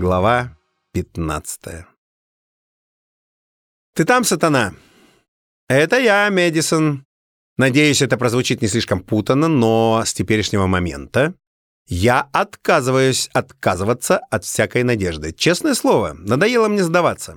Глава 15 «Ты там, сатана?» «Это я, Мэдисон. Надеюсь, это прозвучит не слишком путанно, но с теперешнего момента я отказываюсь отказываться от всякой надежды. Честное слово, надоело мне сдаваться.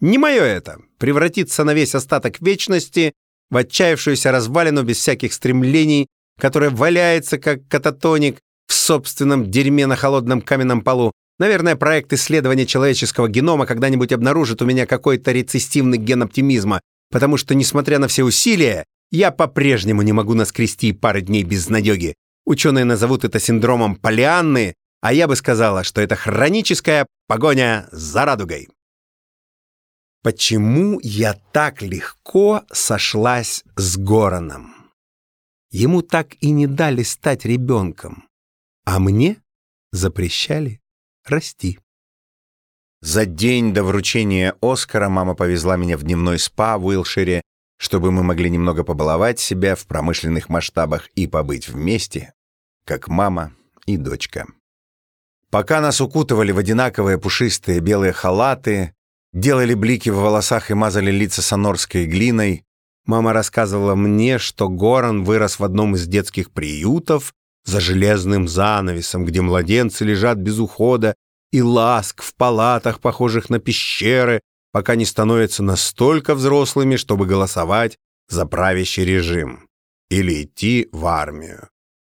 Не мое это — превратиться на весь остаток вечности в отчаявшуюся развалину без всяких стремлений, которая валяется, как кататоник, в собственном дерьме на холодном каменном полу. Наверное, проект исследования человеческого генома когда-нибудь обнаружит у меня какой-то рецессивный ген оптимизма, потому что, несмотря на все усилия, я по-прежнему не могу наскрести пары дней без надеги. Ученые назовут это синдромом Полианны, а я бы сказала, что это хроническая погоня за радугой. Почему я так легко сошлась с Гороном? Ему так и не дали стать ребенком, а мне запрещали расти. За день до вручения Оскара мама повезла меня в дневной спа в Уилшире, чтобы мы могли немного побаловать себя в промышленных масштабах и побыть вместе, как мама и дочка. Пока нас укутывали в одинаковые пушистые белые халаты, делали блики в волосах и мазали лица сонорской глиной, мама рассказывала мне, что Горан вырос в одном из детских приютов за железным занавесом, где младенцы лежат без ухода и ласк в палатах, похожих на пещеры, пока не становятся настолько взрослыми, чтобы голосовать за правящий режим или идти в армию.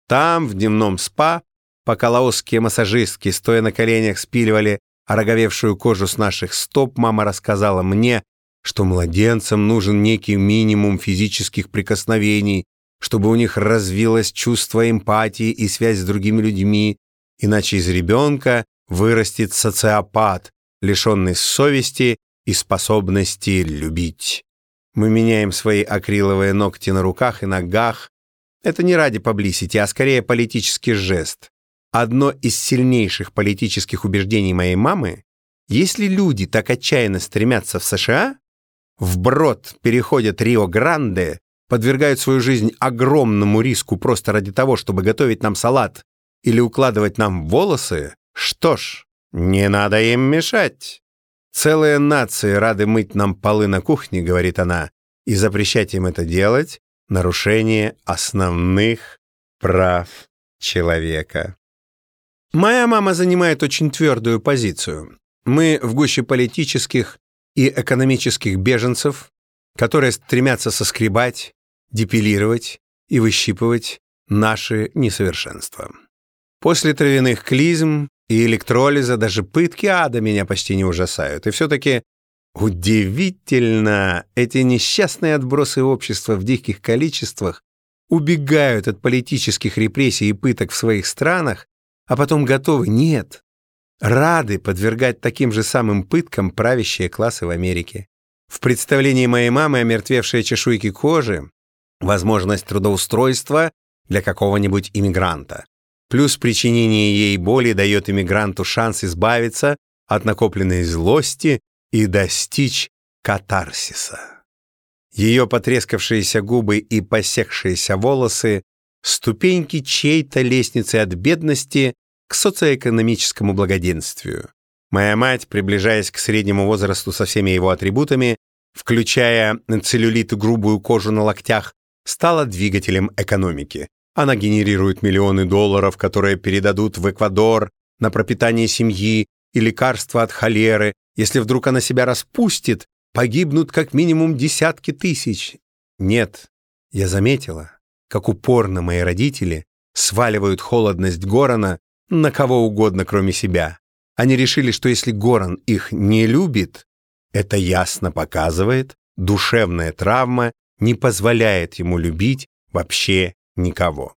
Там, в дневном спа, пока лаосские массажистки, стоя на коленях, спиливали ороговевшую кожу с наших стоп, мама рассказала мне, что младенцам нужен некий минимум физических прикосновений, чтобы у них развилось чувство эмпатии и связь с другими людьми, иначе из ребенка вырастет социопат, лишенный совести и способности любить. Мы меняем свои акриловые ногти на руках и ногах. Это не ради паблисити, а скорее политический жест. Одно из сильнейших политических убеждений моей мамы — если люди так отчаянно стремятся в США, вброд переходят Рио-Гранде, подвергают свою жизнь огромному риску просто ради того, чтобы готовить нам салат или укладывать нам волосы, что ж, не надо им мешать. Целые нации рады мыть нам полы на кухне, говорит она, и запрещать им это делать — нарушение основных прав человека. Моя мама занимает очень твердую позицию. Мы в гуще политических и экономических беженцев, которые стремятся соскребать, депилировать и выщипывать наши несовершенства. После травяных клизм и электролиза даже пытки ада меня почти не ужасают. И все-таки удивительно, эти несчастные отбросы общества в диких количествах убегают от политических репрессий и пыток в своих странах, а потом готовы, нет, рады подвергать таким же самым пыткам правящие классы в Америке. В представлении моей мамы омертвевшие чешуйки кожи — возможность трудоустройства для какого-нибудь иммигранта. Плюс причинение ей боли дает иммигранту шанс избавиться от накопленной злости и достичь катарсиса. Ее потрескавшиеся губы и посекшиеся волосы — ступеньки чьей-то лестницы от бедности к социоэкономическому благоденствию. Моя мать, приближаясь к среднему возрасту со всеми его атрибутами, включая целлюлит и грубую кожу на локтях, стала двигателем экономики. Она генерирует миллионы долларов, которые передадут в Эквадор на пропитание семьи и лекарства от холеры. Если вдруг она себя распустит, погибнут как минимум десятки тысяч. Нет, я заметила, как упорно мои родители сваливают холодность Горана на кого угодно, кроме себя. Они решили, что если Горан их не любит, это ясно показывает, душевная травма не позволяет ему любить вообще никого.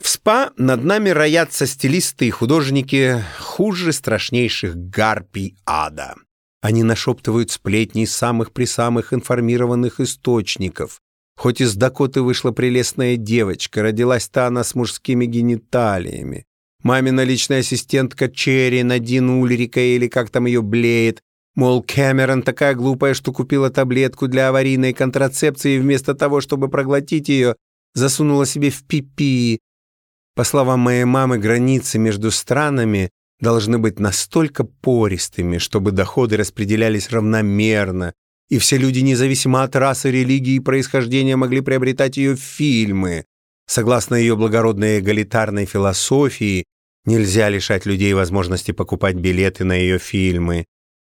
В СПА над нами роятся стилисты и художники хуже страшнейших гарпий ада. Они нашептывают сплетни из самых-присамых информированных источников. Хоть из Дакоты вышла прелестная девочка, родилась-то она с мужскими гениталиями. Мамина личная ассистентка Черри, Надин Ульрика или как там ее блеет, Мол, Кэмерон такая глупая, что купила таблетку для аварийной контрацепции и вместо того, чтобы проглотить ее, засунула себе в пипи. По словам моей мамы, границы между странами должны быть настолько пористыми, чтобы доходы распределялись равномерно, и все люди, независимо от расы, религии и происхождения, могли приобретать ее фильмы. Согласно ее благородной эгалитарной философии, нельзя лишать людей возможности покупать билеты на ее фильмы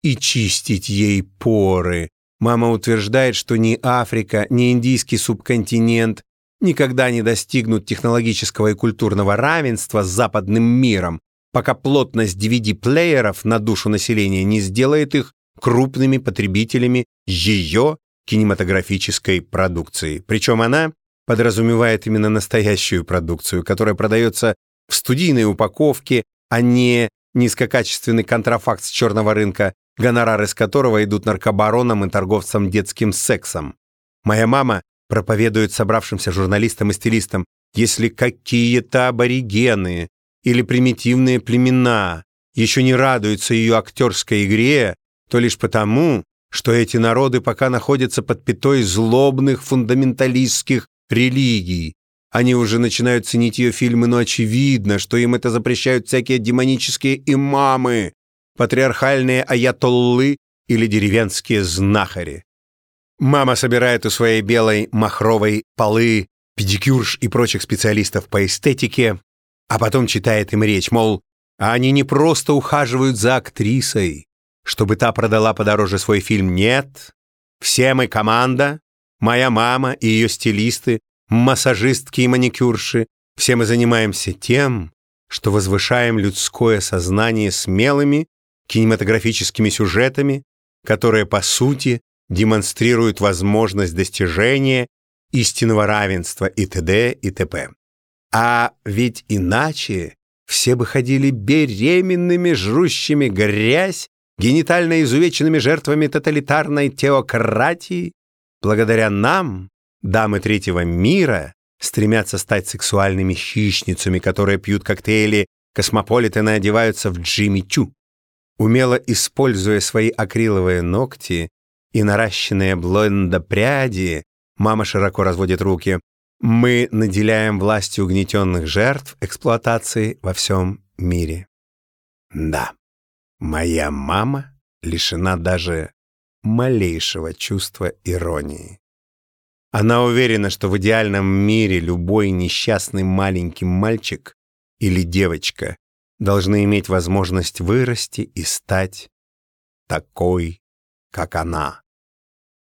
и чистить ей поры. Мама утверждает, что ни Африка, ни индийский субконтинент никогда не достигнут технологического и культурного равенства с западным миром, пока плотность DVD-плееров на душу населения не сделает их крупными потребителями ее кинематографической продукции. Причем она подразумевает именно настоящую продукцию, которая продается в студийной упаковке, а не низкокачественный контрафакт с черного рынка, гонорары с которого идут наркобаронам и торговцам детским сексом. Моя мама проповедует собравшимся журналистам и стилистам, если какие-то аборигены или примитивные племена еще не радуются ее актерской игре, то лишь потому, что эти народы пока находятся под пятой злобных фундаменталистских религий. Они уже начинают ценить ее фильмы, но очевидно, что им это запрещают всякие демонические имамы, патриархальные аятоллы или деревенские знахари. Мама собирает у своей белой махровой полы педикюрш и прочих специалистов по эстетике, а потом читает им речь, мол, они не просто ухаживают за актрисой, чтобы та продала подороже свой фильм, нет. Все мы команда, моя мама и ее стилисты, массажистки и маникюрши, все мы занимаемся тем, что возвышаем людское сознание смелыми кинематографическими сюжетами, которые, по сути, демонстрируют возможность достижения истинного равенства и т.д. и т.п. А ведь иначе все бы ходили беременными, жрущими грязь, генитально изувеченными жертвами тоталитарной теократии. Благодаря нам, дамы третьего мира, стремятся стать сексуальными хищницами, которые пьют коктейли космополитены одеваются в Джимми Чу. Умело используя свои акриловые ногти и наращенные блонда пряди, мама широко разводит руки. Мы наделяем властью угнетенных жертв эксплуатации во всем мире. Да, моя мама лишена даже малейшего чувства иронии. Она уверена, что в идеальном мире любой несчастный маленький мальчик или девочка должны иметь возможность вырасти и стать такой, как она.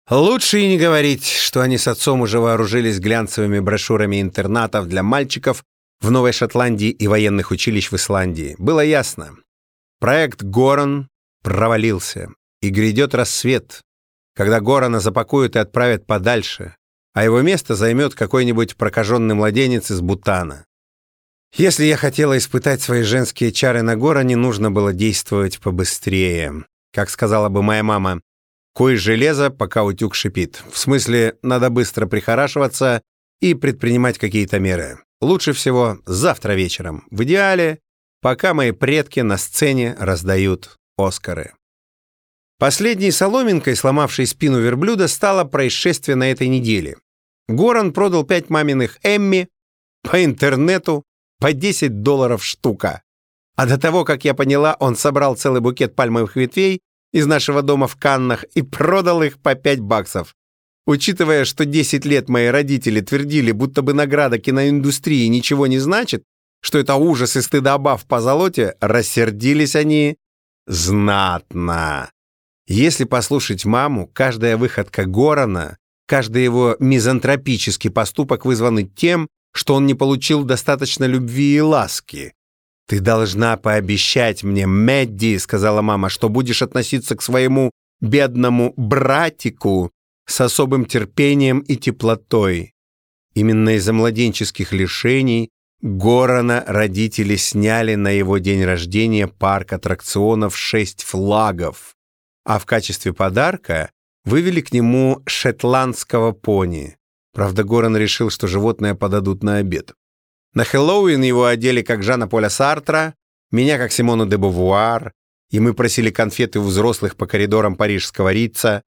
Лучше и не говорить, что они с отцом уже вооружились глянцевыми брошюрами интернатов для мальчиков в Новой Шотландии и военных училищ в Исландии. Было ясно. Проект Горан провалился, и грядет рассвет, когда Горана запакуют и отправят подальше, а его место займет какой-нибудь прокаженный младенец из Бутана. Если я хотела испытать свои женские чары на Горане, нужно было действовать побыстрее. Как сказала бы моя мама, Куй железо, пока утюг шипит. В смысле, надо быстро прихорашиваться и предпринимать какие-то меры. Лучше всего завтра вечером. В идеале, пока мои предки на сцене раздают Оскары. Последней соломинкой, сломавшей спину верблюда, стало происшествие на этой неделе. Горан продал пять маминых Эмми по интернету по 10 долларов штука. А до того, как я поняла, он собрал целый букет пальмовых ветвей из нашего дома в Каннах и продал их по 5 баксов. Учитывая, что 10 лет мои родители твердили, будто бы награда киноиндустрии ничего не значит, что это ужас и стыдоба в позолоте, рассердились они знатно. Если послушать маму, каждая выходка Горана, каждый его мизантропический поступок вызваны тем, что он не получил достаточно любви и ласки. «Ты должна пообещать мне, Мэдди», — сказала мама, «что будешь относиться к своему бедному братику с особым терпением и теплотой». Именно из-за младенческих лишений Горана родители сняли на его день рождения парк аттракционов «Шесть флагов», а в качестве подарка вывели к нему шотландского пони. Правда, Горан решил, что животное подадут на обед. На Хэллоуин его одели как Жана Поля Сартра, меня как Симону де Бувуар, и мы просили конфеты у взрослых по коридорам парижского Рица,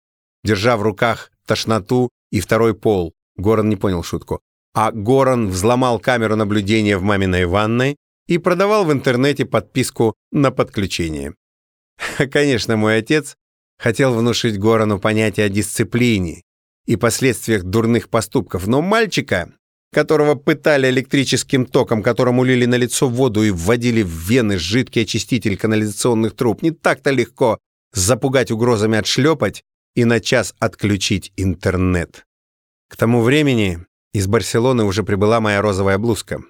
держа в руках тошноту и второй пол. Горан не понял шутку. А Горан взломал камеру наблюдения в маминой ванной и продавал в интернете подписку на подключение. Конечно, мой отец хотел внушить Горану понятие о дисциплине и последствиях дурных поступков, но мальчика, которого пытали электрическим током, которому лили на лицо воду и вводили в вены жидкий очиститель канализационных труб, не так-то легко запугать угрозами отшлепать и на час отключить интернет. К тому времени из Барселоны уже прибыла моя розовая блузка.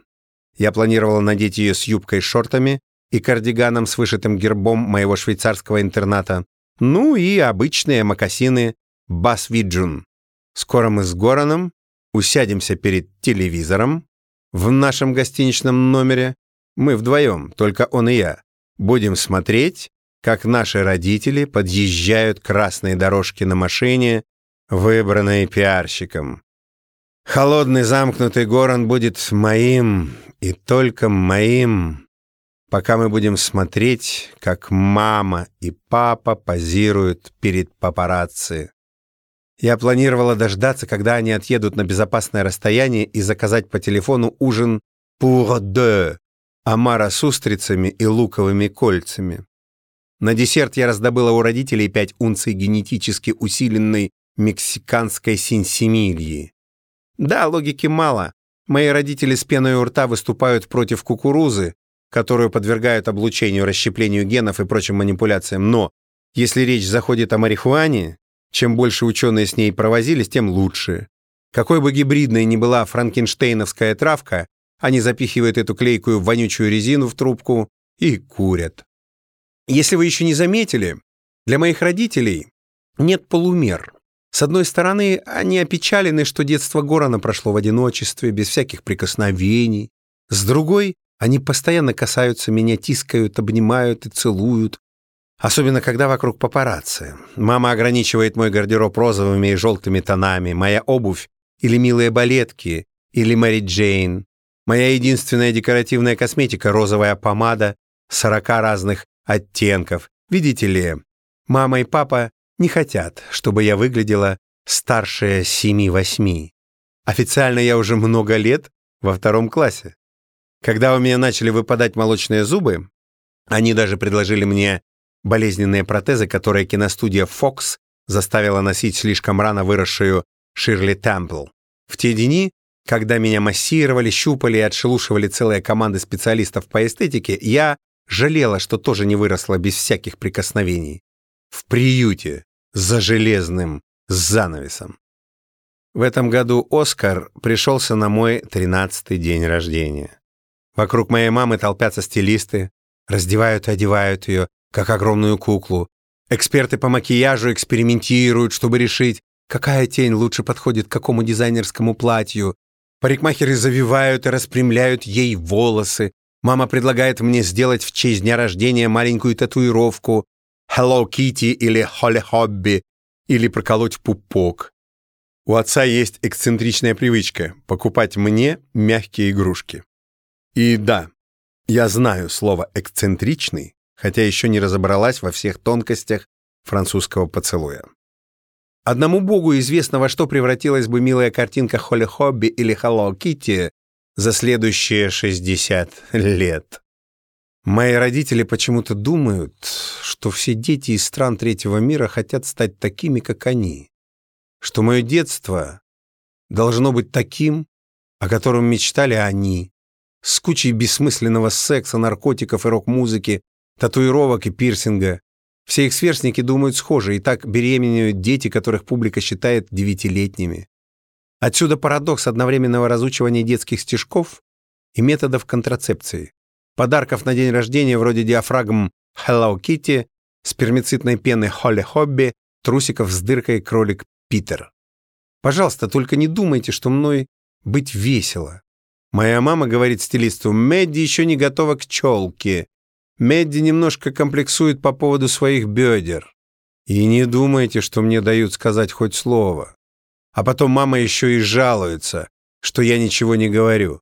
Я планировал надеть ее с юбкой и шортами и кардиганом с вышитым гербом моего швейцарского интерната, ну и обычные мокасины Бас. Скоро мы с Гораном усядемся перед телевизором в нашем гостиничном номере. Мы вдвоем, только он и я. Будем смотреть, как наши родители подъезжают к красной дорожке на машине, выбранной пиарщиком. Холодный замкнутый город будет моим и только моим, пока мы будем смотреть, как мама и папа позируют перед папарацци. Я планировала дождаться, когда они отъедут на безопасное расстояние и заказать по телефону ужин «pour deux» омара с устрицами и луковыми кольцами. На десерт я раздобыла у родителей пять унций генетически усиленной мексиканской синсимильи. Да, логики мало. Мои родители с пеной у рта выступают против кукурузы, которую подвергают облучению, расщеплению генов и прочим манипуляциям. Но если речь заходит о марихуане, чем больше ученые с ней провозились, тем лучше. Какой бы гибридной ни была франкенштейновская травка, они запихивают эту клейкую вонючую резину в трубку и курят. Если вы еще не заметили, для моих родителей нет полумер. С одной стороны, они опечалены, что детство Горана прошло в одиночестве, без всяких прикосновений. С другой, они постоянно касаются меня, тискают, обнимают и целуют, Особенно, когда вокруг папарацци. Мама ограничивает мой гардероб розовыми и желтыми тонами, моя обувь или милые балетки, или Мэри Джейн. Моя единственная декоративная косметика — розовая помада сорока разных оттенков. Видите ли, мама и папа не хотят, чтобы я выглядела старше семи-восьми. Официально я уже много лет во втором классе. Когда у меня начали выпадать молочные зубы, они даже предложили мне болезненные протезы, которые киностудия Fox заставила носить слишком рано выросшую Ширли Темпл. В те дни, когда меня массировали, щупали и отшелушивали целые команды специалистов по эстетике, я жалела, что тоже не выросла без всяких прикосновений. В приюте, за железным занавесом. В этом году Оскар пришелся на мой тринадцатый день рождения. Вокруг моей мамы толпятся стилисты, раздевают и одевают ее, как огромную куклу. Эксперты по макияжу экспериментируют, чтобы решить, какая тень лучше подходит к какому дизайнерскому платью. Парикмахеры завивают и распрямляют ей волосы. Мама предлагает мне сделать в честь дня рождения маленькую татуировку Hello Kitty или Holly Hobby или проколоть пупок. У отца есть эксцентричная привычка покупать мне мягкие игрушки. И да, я знаю слово «эксцентричный» хотя еще не разобралась во всех тонкостях французского поцелуя. Одному богу известно, во что превратилась бы милая картинка Холли Хобби или Hello Kitty за следующие 60 лет. Мои родители почему-то думают, что все дети из стран третьего мира хотят стать такими, как они, что мое детство должно быть таким, о котором мечтали они, с кучей бессмысленного секса, наркотиков и рок-музыки, татуировок и пирсинга. Все их сверстники думают схоже, и так беременеют дети, которых публика считает девятилетними. Отсюда парадокс одновременного разучивания детских стишков и методов контрацепции. Подарков на день рождения вроде диафрагм Hello Kitty, спермицидной пены Холли Хобби, трусиков с дыркой кролик Питер. Пожалуйста, только не думайте, что мной быть весело. Моя мама говорит стилисту, Мэдди еще не готова к челке. Медди немножко комплексует по поводу своих бедер. И не думайте, что мне дают сказать хоть слово. А потом мама еще и жалуется, что я ничего не говорю.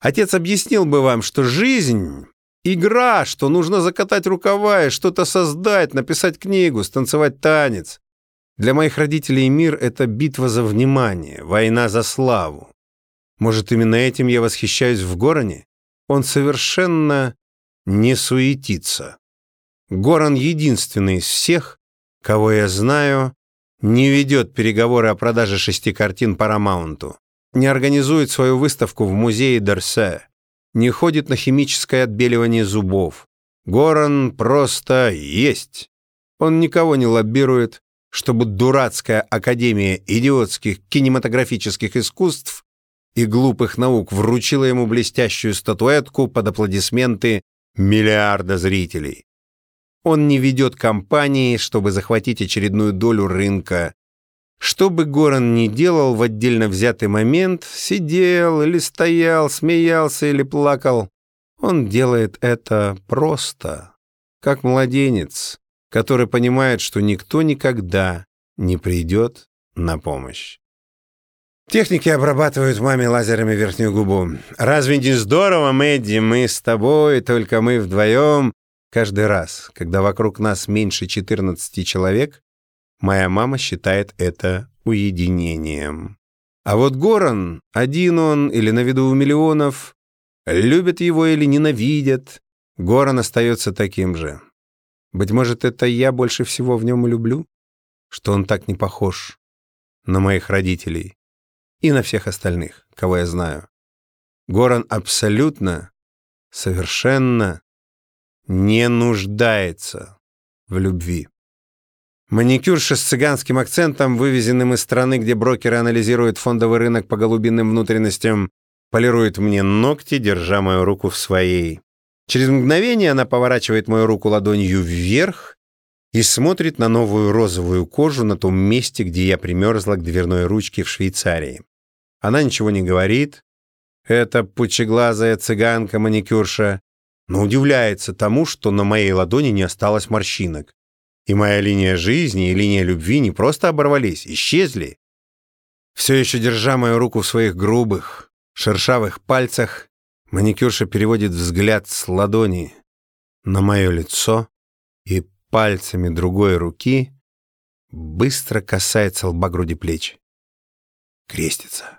Отец объяснил бы вам, что жизнь — игра, что нужно закатать рукава и что-то создать, написать книгу, станцевать танец. Для моих родителей мир — это битва за внимание, война за славу. Может, именно этим я восхищаюсь в Гороне? Он совершенно не суетится. Горан единственный из всех, кого я знаю, не ведет переговоры о продаже шести картин Парамаунту, не организует свою выставку в музее Дерсе, не ходит на химическое отбеливание зубов. Горан просто есть. Он никого не лоббирует, чтобы дурацкая Академия идиотских кинематографических искусств и глупых наук вручила ему блестящую статуэтку под аплодисменты миллиарда зрителей. Он не ведет кампании, чтобы захватить очередную долю рынка. Что бы Горан ни делал в отдельно взятый момент, сидел или стоял, смеялся или плакал, он делает это просто, как младенец, который понимает, что никто никогда не придет на помощь. Техники обрабатывают маме лазерами верхнюю губу. Разве не здорово, Мэдди, мы с тобой, только мы вдвоем? Каждый раз, когда вокруг нас меньше 14 человек, моя мама считает это уединением. А вот Горан, один он или на виду у миллионов, любят его или ненавидят, Горан остается таким же. Быть может, это я больше всего в нем люблю, что он так не похож на моих родителей и на всех остальных, кого я знаю. Горан абсолютно, совершенно не нуждается в любви. Маникюрша с цыганским акцентом, вывезенным из страны, где брокеры анализируют фондовый рынок по голубиным внутренностям, полирует мне ногти, держа мою руку в своей. Через мгновение она поворачивает мою руку ладонью вверх и смотрит на новую розовую кожу на том месте, где я примерзла к дверной ручке в Швейцарии. Она ничего не говорит. Это пучеглазая цыганка-маникюрша, но удивляется тому, что на моей ладони не осталось морщинок. И моя линия жизни и линия любви не просто оборвались, исчезли. Все еще держа мою руку в своих грубых, шершавых пальцах, Маникюрша переводит взгляд с ладони на мое лицо и пальцами другой руки быстро касается лба груди плеч. Крестится.